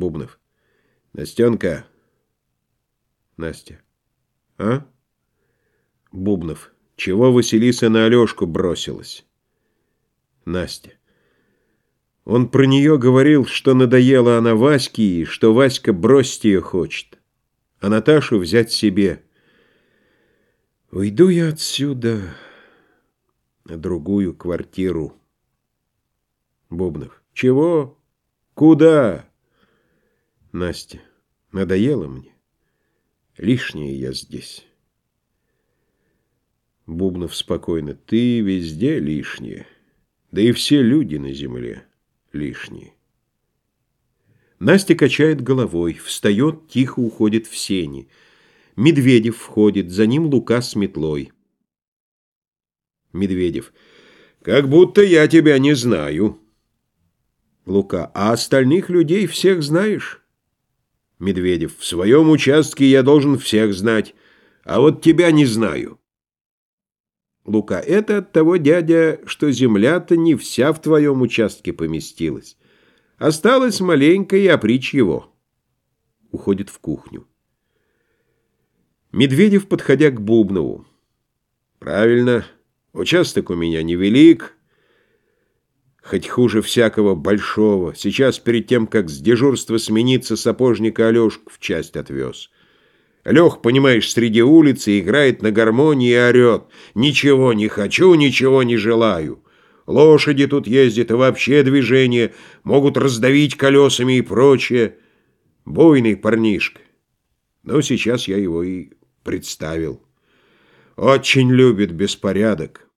Бубнов. Настенка. Настя. А? Бубнов. Чего Василиса на Алешку бросилась? Настя. Он про нее говорил, что надоела она Ваське, и что Васька бросить ее хочет, а Наташу взять себе. Уйду я отсюда на другую квартиру. Бубнов. Чего? Куда? Настя. Надоело мне. Лишнее я здесь. Бубнов спокойно. Ты везде лишнее. Да и все люди на земле лишние. Настя качает головой, встает, тихо уходит в сени. Медведев входит, за ним Лука с метлой. Медведев. Как будто я тебя не знаю. Лука. А остальных людей всех знаешь? Медведев. В своем участке я должен всех знать, а вот тебя не знаю. Лука. Это от того, дядя, что земля-то не вся в твоем участке поместилась. Осталось маленько и опричь его. Уходит в кухню. Медведев, подходя к Бубнову. Правильно, участок у меня невелик, хоть хуже всякого большого. Сейчас, перед тем, как с дежурства смениться, сапожника Алешку в часть отвез. Лех, понимаешь, среди улицы играет на гармонии и орет. «Ничего не хочу, ничего не желаю». Лошади тут ездят, и вообще движение, могут раздавить колесами и прочее. Бойный парнишка. Но сейчас я его и представил. Очень любит беспорядок.